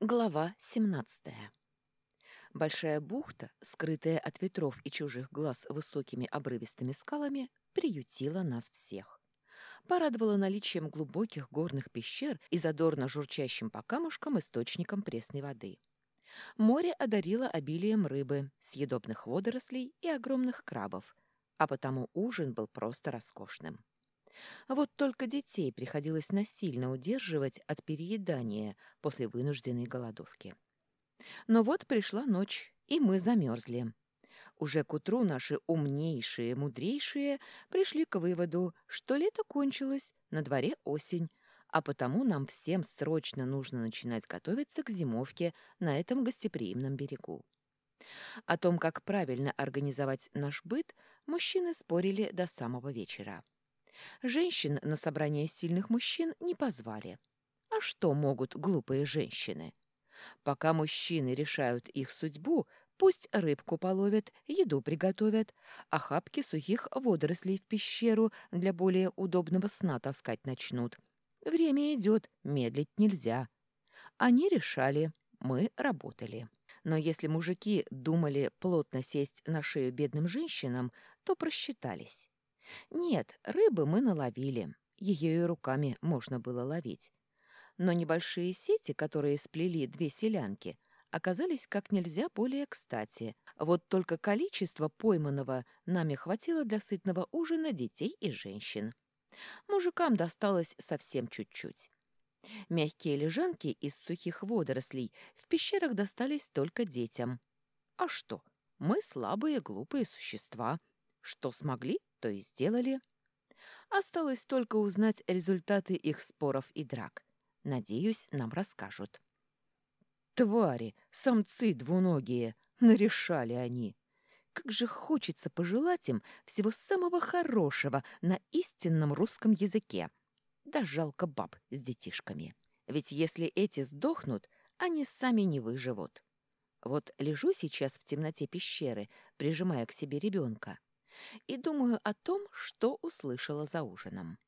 Глава 17. Большая бухта, скрытая от ветров и чужих глаз высокими обрывистыми скалами, приютила нас всех. Порадовала наличием глубоких горных пещер и задорно журчащим по камушкам источником пресной воды. Море одарило обилием рыбы, съедобных водорослей и огромных крабов, а потому ужин был просто роскошным. Вот только детей приходилось насильно удерживать от переедания после вынужденной голодовки. Но вот пришла ночь, и мы замерзли. Уже к утру наши умнейшие, мудрейшие пришли к выводу, что лето кончилось, на дворе осень, а потому нам всем срочно нужно начинать готовиться к зимовке на этом гостеприимном берегу. О том, как правильно организовать наш быт, мужчины спорили до самого вечера. Женщин на собрание сильных мужчин не позвали. А что могут глупые женщины? Пока мужчины решают их судьбу, пусть рыбку половят, еду приготовят, а хапки сухих водорослей в пещеру для более удобного сна таскать начнут. Время идет, медлить нельзя. Они решали, мы работали. Но если мужики думали плотно сесть на шею бедным женщинам, то просчитались. Нет, рыбы мы наловили. Ее и руками можно было ловить. Но небольшие сети, которые сплели две селянки, оказались как нельзя более кстати. Вот только количество пойманного нами хватило для сытного ужина детей и женщин. Мужикам досталось совсем чуть-чуть. Мягкие лежанки из сухих водорослей в пещерах достались только детям. А что? Мы слабые, глупые существа. Что смогли, то и сделали. Осталось только узнать результаты их споров и драк. Надеюсь, нам расскажут. Твари, самцы двуногие, нарешали они. Как же хочется пожелать им всего самого хорошего на истинном русском языке. Да жалко баб с детишками. Ведь если эти сдохнут, они сами не выживут. Вот лежу сейчас в темноте пещеры, прижимая к себе ребенка и думаю о том, что услышала за ужином.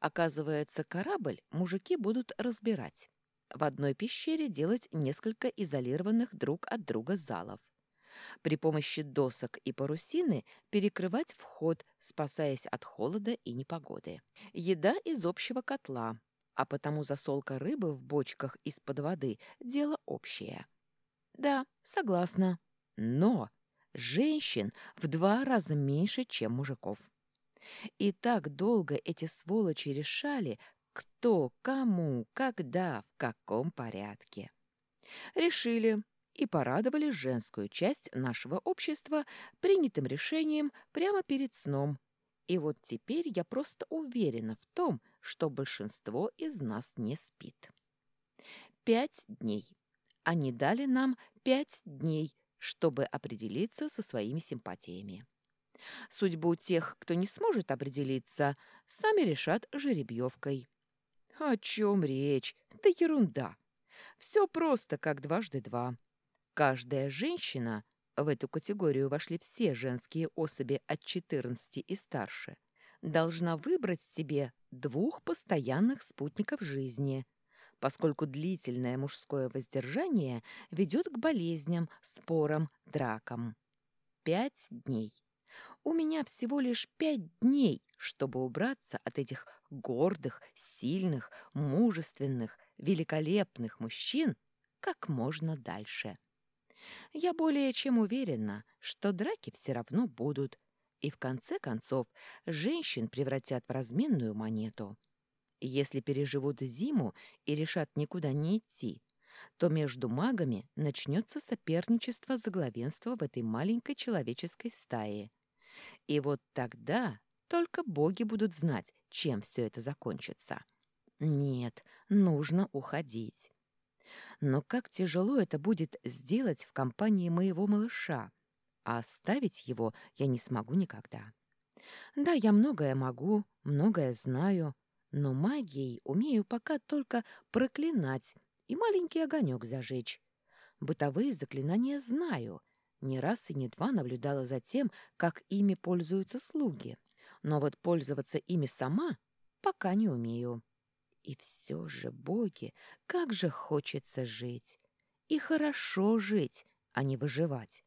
Оказывается, корабль мужики будут разбирать. В одной пещере делать несколько изолированных друг от друга залов. При помощи досок и парусины перекрывать вход, спасаясь от холода и непогоды. Еда из общего котла, а потому засолка рыбы в бочках из-под воды – дело общее. Да, согласна. Но женщин в два раза меньше, чем мужиков. И так долго эти сволочи решали, кто, кому, когда, в каком порядке. Решили и порадовали женскую часть нашего общества принятым решением прямо перед сном. И вот теперь я просто уверена в том, что большинство из нас не спит. Пять дней. Они дали нам пять дней чтобы определиться со своими симпатиями. Судьбу тех, кто не сможет определиться, сами решат жеребьевкой. О чем речь? Да ерунда. Все просто, как дважды два. Каждая женщина, в эту категорию вошли все женские особи от 14 и старше, должна выбрать себе двух постоянных спутников жизни, поскольку длительное мужское воздержание ведет к болезням, спорам, дракам. Пять дней. У меня всего лишь пять дней, чтобы убраться от этих гордых, сильных, мужественных, великолепных мужчин как можно дальше. Я более чем уверена, что драки все равно будут, и в конце концов женщин превратят в разменную монету. Если переживут зиму и решат никуда не идти, то между магами начнется соперничество за главенство в этой маленькой человеческой стае. И вот тогда только боги будут знать, чем все это закончится. Нет, нужно уходить. Но как тяжело это будет сделать в компании моего малыша, а оставить его я не смогу никогда. Да, я многое могу, многое знаю, но магией умею пока только проклинать и маленький огонек зажечь. Бытовые заклинания знаю. Не раз и не два наблюдала за тем, как ими пользуются слуги. Но вот пользоваться ими сама пока не умею. И все же, боги, как же хочется жить. И хорошо жить, а не выживать.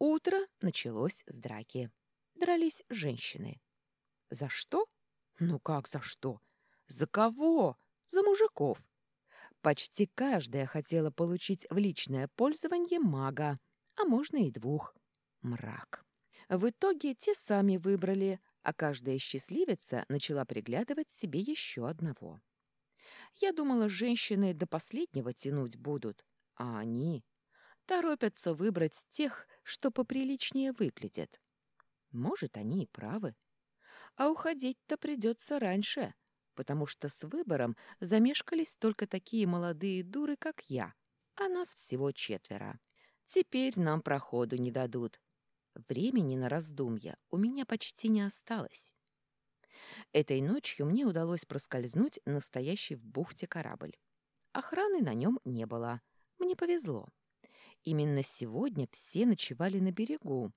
Утро началось с драки. Дрались женщины. За что? Ну как за что? За кого? За мужиков. Почти каждая хотела получить в личное пользование мага, а можно и двух. Мрак. В итоге те сами выбрали, а каждая счастливица начала приглядывать себе еще одного. Я думала, женщины до последнего тянуть будут, а они торопятся выбрать тех, что поприличнее выглядят. Может, они и правы. А уходить-то придется раньше, потому что с выбором замешкались только такие молодые дуры, как я, а нас всего четверо. Теперь нам проходу не дадут. Времени на раздумья у меня почти не осталось. Этой ночью мне удалось проскользнуть настоящий в бухте корабль. Охраны на нем не было. Мне повезло. Именно сегодня все ночевали на берегу,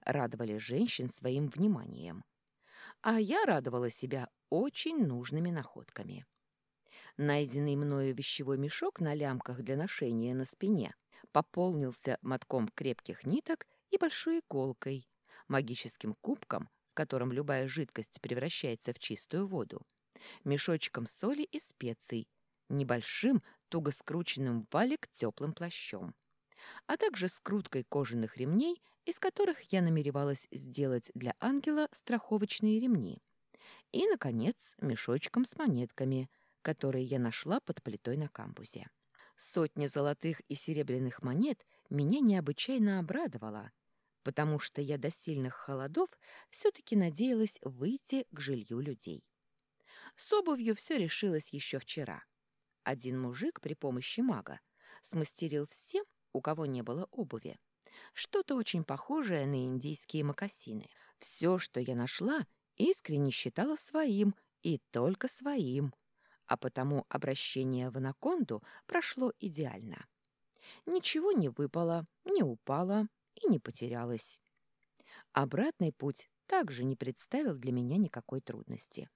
радовали женщин своим вниманием. А я радовала себя очень нужными находками. Найденный мною вещевой мешок на лямках для ношения на спине пополнился мотком крепких ниток и большой иголкой, магическим кубком, в котором любая жидкость превращается в чистую воду, мешочком соли и специй, небольшим, туго скрученным валик теплым плащом, а также скруткой кожаных ремней, из которых я намеревалась сделать для ангела страховочные ремни, и, наконец, мешочком с монетками, которые я нашла под плитой на камбузе. Сотня золотых и серебряных монет меня необычайно обрадовала, потому что я до сильных холодов все-таки надеялась выйти к жилью людей. С обувью все решилось еще вчера. Один мужик при помощи мага смастерил всем, у кого не было обуви, что-то очень похожее на индийские мокасины. Все, что я нашла, искренне считала своим и только своим а потому обращение в анаконду прошло идеально. Ничего не выпало, не упало и не потерялось. Обратный путь также не представил для меня никакой трудности.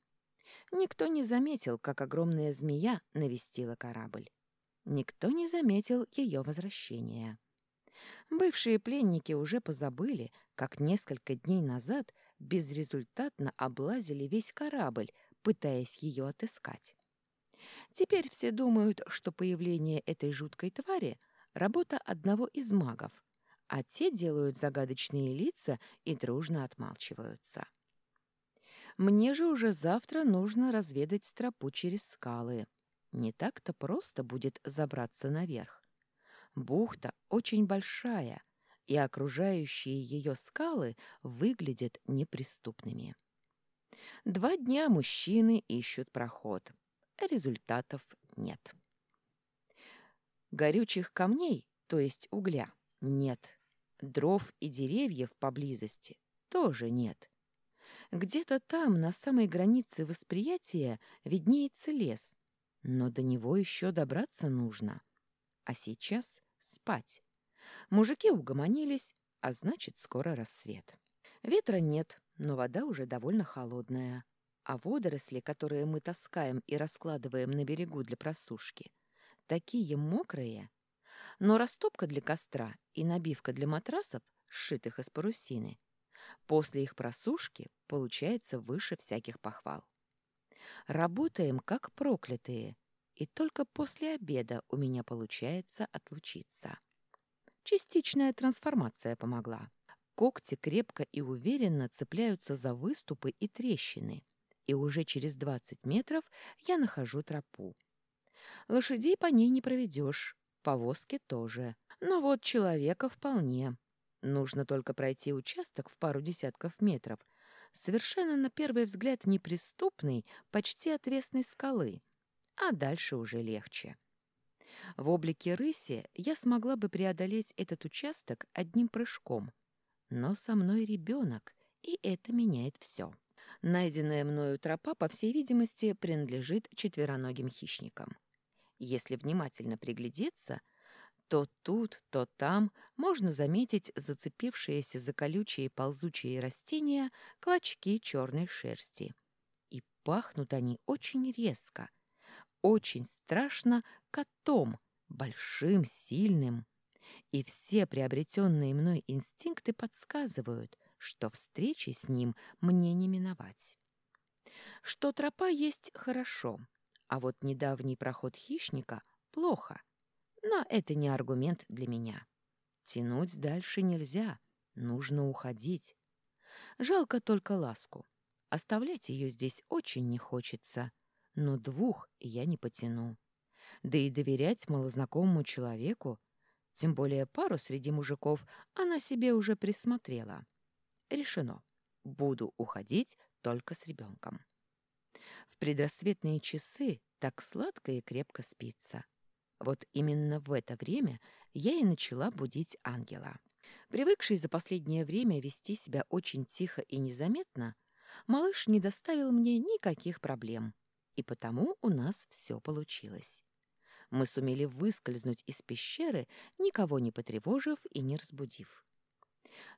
Никто не заметил, как огромная змея навестила корабль. Никто не заметил ее возвращения. Бывшие пленники уже позабыли, как несколько дней назад безрезультатно облазили весь корабль, пытаясь ее отыскать. Теперь все думают, что появление этой жуткой твари — работа одного из магов, а те делают загадочные лица и дружно отмалчиваются. Мне же уже завтра нужно разведать тропу через скалы. Не так-то просто будет забраться наверх. Бухта очень большая, и окружающие ее скалы выглядят неприступными. Два дня мужчины ищут проход — результатов нет. Горючих камней, то есть угля, нет. Дров и деревьев поблизости тоже нет. Где-то там, на самой границе восприятия, виднеется лес, но до него еще добраться нужно. А сейчас спать. Мужики угомонились, а значит, скоро рассвет. Ветра нет, но вода уже довольно холодная а водоросли, которые мы таскаем и раскладываем на берегу для просушки, такие мокрые. Но растопка для костра и набивка для матрасов, сшитых из парусины, после их просушки получается выше всяких похвал. Работаем как проклятые, и только после обеда у меня получается отлучиться. Частичная трансформация помогла. Когти крепко и уверенно цепляются за выступы и трещины — и уже через двадцать метров я нахожу тропу. Лошадей по ней не проведешь, повозки тоже. Но вот человека вполне. Нужно только пройти участок в пару десятков метров, совершенно на первый взгляд неприступный, почти отвесной скалы, а дальше уже легче. В облике рыси я смогла бы преодолеть этот участок одним прыжком, но со мной ребенок, и это меняет все. Найденная мною тропа, по всей видимости, принадлежит четвероногим хищникам. Если внимательно приглядеться, то тут, то там можно заметить зацепившиеся за колючие ползучие растения клочки черной шерсти. И пахнут они очень резко, очень страшно котом, большим, сильным. И все приобретенные мной инстинкты подсказывают, что встречи с ним мне не миновать. Что тропа есть хорошо, а вот недавний проход хищника плохо. Но это не аргумент для меня. Тянуть дальше нельзя, нужно уходить. Жалко только ласку. Оставлять ее здесь очень не хочется, но двух я не потяну. Да и доверять малознакомому человеку, тем более пару среди мужиков, она себе уже присмотрела. Решено. Буду уходить только с ребенком. В предрассветные часы так сладко и крепко спится. Вот именно в это время я и начала будить ангела. Привыкший за последнее время вести себя очень тихо и незаметно, малыш не доставил мне никаких проблем, и потому у нас все получилось. Мы сумели выскользнуть из пещеры, никого не потревожив и не разбудив.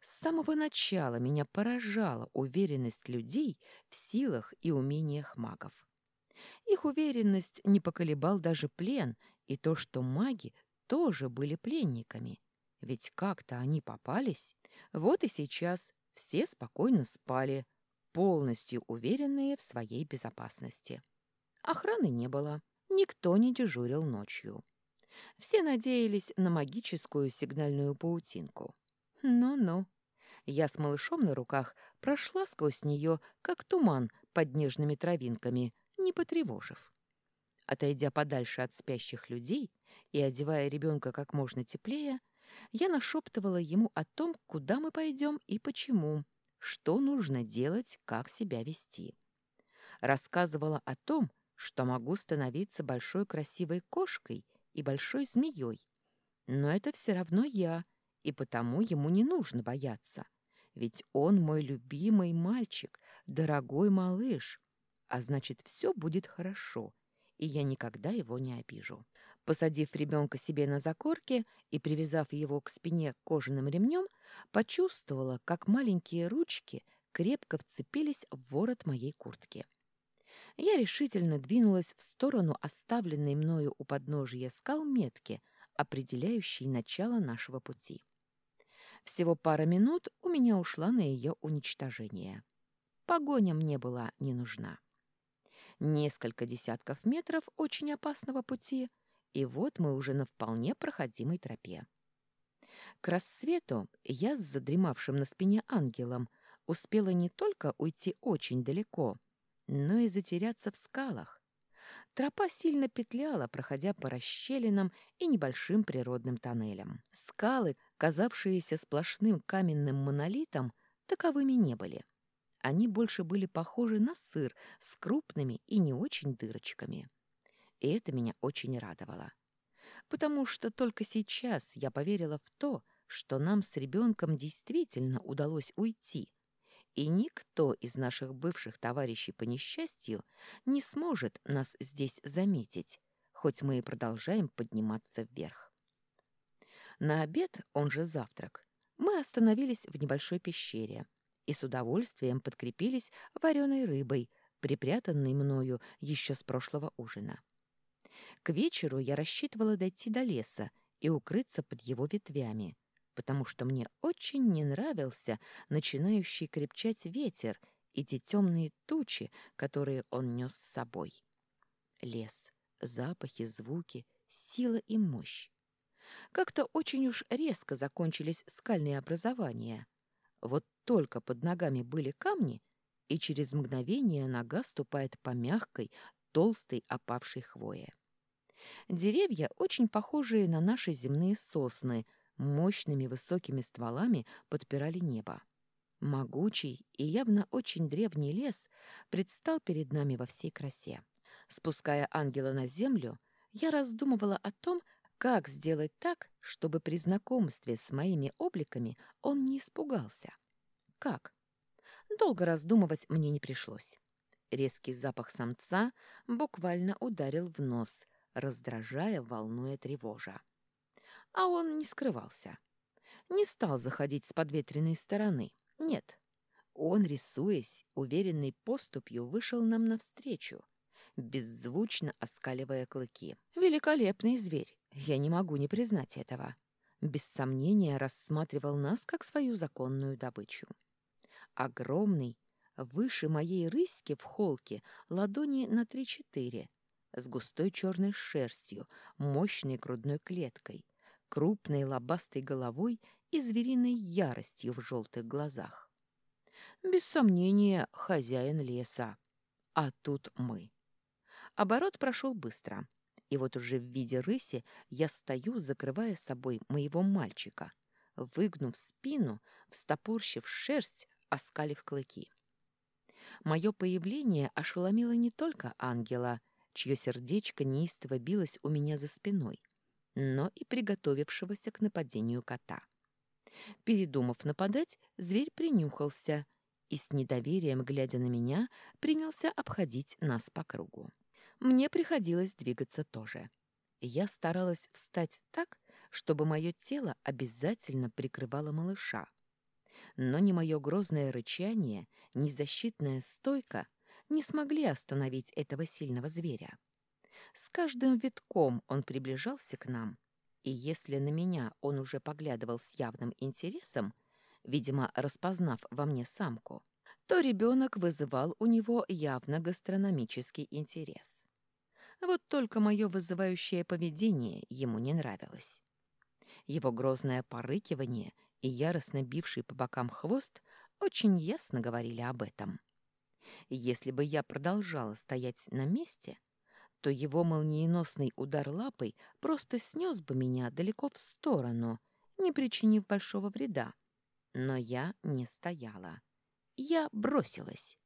С самого начала меня поражала уверенность людей в силах и умениях магов. Их уверенность не поколебал даже плен и то, что маги тоже были пленниками. Ведь как-то они попались. Вот и сейчас все спокойно спали, полностью уверенные в своей безопасности. Охраны не было, никто не дежурил ночью. Все надеялись на магическую сигнальную паутинку. Ну-ну. Я с малышом на руках прошла сквозь нее, как туман под нежными травинками, не потревожив. Отойдя подальше от спящих людей и одевая ребенка как можно теплее, я нашептывала ему о том, куда мы пойдем и почему, что нужно делать, как себя вести. Рассказывала о том, что могу становиться большой красивой кошкой и большой змеей. Но это все равно я, и потому ему не нужно бояться. Ведь он мой любимый мальчик, дорогой малыш, а значит, все будет хорошо, и я никогда его не обижу. Посадив ребенка себе на закорке и привязав его к спине кожаным ремнем, почувствовала, как маленькие ручки крепко вцепились в ворот моей куртки. Я решительно двинулась в сторону оставленной мною у подножия скал метки, определяющей начало нашего пути. Всего пара минут у меня ушла на ее уничтожение. Погоня мне была не нужна. Несколько десятков метров очень опасного пути, и вот мы уже на вполне проходимой тропе. К рассвету я с задремавшим на спине ангелом успела не только уйти очень далеко, но и затеряться в скалах. Тропа сильно петляла, проходя по расщелинам и небольшим природным тоннелям. Скалы, казавшиеся сплошным каменным монолитом, таковыми не были. Они больше были похожи на сыр с крупными и не очень дырочками. И это меня очень радовало. Потому что только сейчас я поверила в то, что нам с ребенком действительно удалось уйти, и никто из наших бывших товарищей по несчастью не сможет нас здесь заметить, хоть мы и продолжаем подниматься вверх. На обед, он же завтрак, мы остановились в небольшой пещере и с удовольствием подкрепились вареной рыбой, припрятанной мною еще с прошлого ужина. К вечеру я рассчитывала дойти до леса и укрыться под его ветвями, потому что мне очень не нравился начинающий крепчать ветер и те темные тучи, которые он нес с собой. Лес, запахи, звуки, сила и мощь. Как-то очень уж резко закончились скальные образования. Вот только под ногами были камни, и через мгновение нога ступает по мягкой, толстой опавшей хвое. Деревья, очень похожие на наши земные сосны, мощными высокими стволами подпирали небо. Могучий и явно очень древний лес предстал перед нами во всей красе. Спуская ангела на землю, я раздумывала о том, как сделать так, чтобы при знакомстве с моими обликами он не испугался. Как? Долго раздумывать мне не пришлось. Резкий запах самца буквально ударил в нос, раздражая, волнуя, тревожа. А он не скрывался. Не стал заходить с подветренной стороны. Нет. Он, рисуясь, уверенной поступью вышел нам навстречу. беззвучно оскаливая клыки. Великолепный зверь, я не могу не признать этого. Без сомнения рассматривал нас как свою законную добычу. Огромный, выше моей рыськи в холке, ладони на три-четыре, с густой черной шерстью, мощной грудной клеткой, крупной лобастой головой и звериной яростью в желтых глазах. Без сомнения, хозяин леса. А тут мы. Оборот прошел быстро, и вот уже в виде рыси я стою, закрывая собой моего мальчика, выгнув спину, встопорщив шерсть, оскалив клыки. Мое появление ошеломило не только ангела, чье сердечко неистово билось у меня за спиной, но и приготовившегося к нападению кота. Передумав нападать, зверь принюхался и с недоверием, глядя на меня, принялся обходить нас по кругу. Мне приходилось двигаться тоже. Я старалась встать так, чтобы мое тело обязательно прикрывало малыша. Но ни мое грозное рычание, ни защитная стойка не смогли остановить этого сильного зверя. С каждым витком он приближался к нам, и если на меня он уже поглядывал с явным интересом, видимо, распознав во мне самку, то ребенок вызывал у него явно гастрономический интерес. Вот только мое вызывающее поведение ему не нравилось. Его грозное порыкивание и яростно бивший по бокам хвост очень ясно говорили об этом. Если бы я продолжала стоять на месте, то его молниеносный удар лапой просто снес бы меня далеко в сторону, не причинив большого вреда. Но я не стояла. Я бросилась.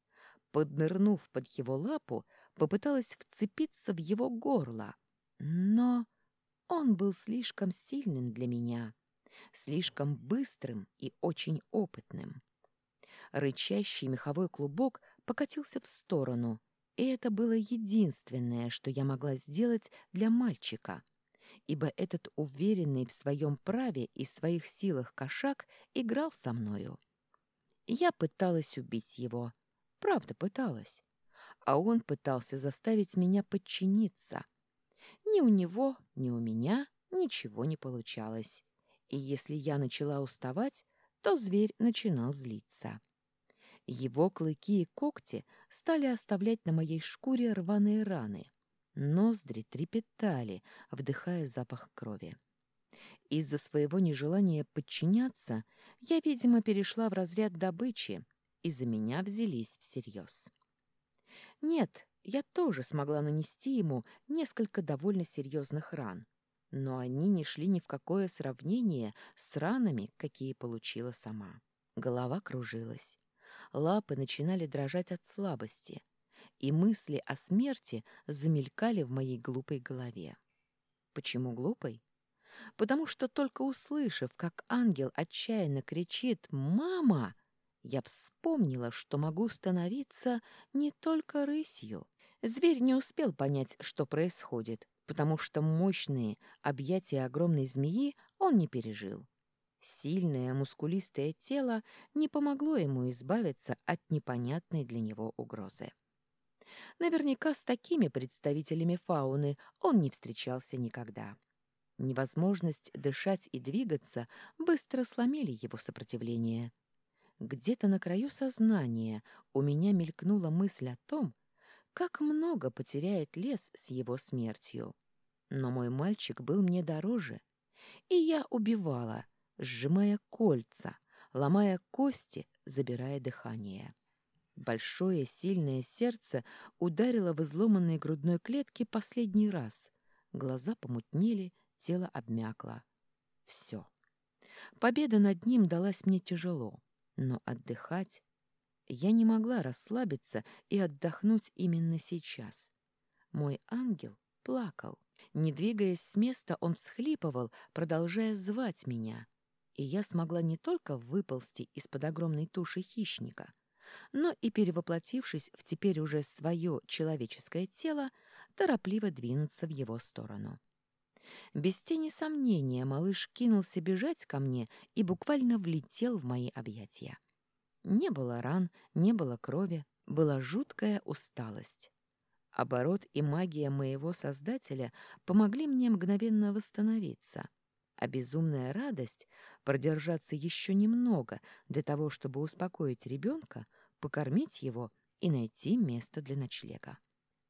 Поднырнув под его лапу, попыталась вцепиться в его горло. Но он был слишком сильным для меня, слишком быстрым и очень опытным. Рычащий меховой клубок покатился в сторону, и это было единственное, что я могла сделать для мальчика, ибо этот уверенный в своем праве и своих силах кошак играл со мною. Я пыталась убить его, правда пыталась, а он пытался заставить меня подчиниться. Ни у него, ни у меня ничего не получалось, и если я начала уставать, то зверь начинал злиться. Его клыки и когти стали оставлять на моей шкуре рваные раны. Ноздри трепетали, вдыхая запах крови. Из-за своего нежелания подчиняться я, видимо, перешла в разряд добычи, и за меня взялись всерьез. Нет, я тоже смогла нанести ему несколько довольно серьезных ран, но они не шли ни в какое сравнение с ранами, какие получила сама. Голова кружилась лапы начинали дрожать от слабости, и мысли о смерти замелькали в моей глупой голове. Почему глупой? Потому что только услышав, как ангел отчаянно кричит «Мама!», я вспомнила, что могу становиться не только рысью. Зверь не успел понять, что происходит, потому что мощные объятия огромной змеи он не пережил. Сильное мускулистое тело не помогло ему избавиться от непонятной для него угрозы. Наверняка с такими представителями фауны он не встречался никогда. Невозможность дышать и двигаться быстро сломили его сопротивление. Где-то на краю сознания у меня мелькнула мысль о том, как много потеряет лес с его смертью. Но мой мальчик был мне дороже, и я убивала, сжимая кольца, ломая кости, забирая дыхание. Большое сильное сердце ударило в изломанной грудной клетке последний раз. Глаза помутнели, тело обмякло. Все. Победа над ним далась мне тяжело, но отдыхать... Я не могла расслабиться и отдохнуть именно сейчас. Мой ангел плакал. Не двигаясь с места, он всхлипывал, продолжая звать меня и я смогла не только выползти из-под огромной туши хищника, но и, перевоплотившись в теперь уже свое человеческое тело, торопливо двинуться в его сторону. Без тени сомнения малыш кинулся бежать ко мне и буквально влетел в мои объятия. Не было ран, не было крови, была жуткая усталость. Оборот и магия моего создателя помогли мне мгновенно восстановиться, а безумная радость продержаться еще немного для того, чтобы успокоить ребенка, покормить его и найти место для ночлега.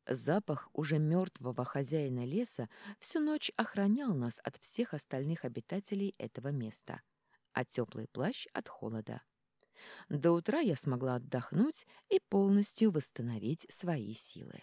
Запах уже мертвого хозяина леса всю ночь охранял нас от всех остальных обитателей этого места, а теплый плащ от холода. До утра я смогла отдохнуть и полностью восстановить свои силы.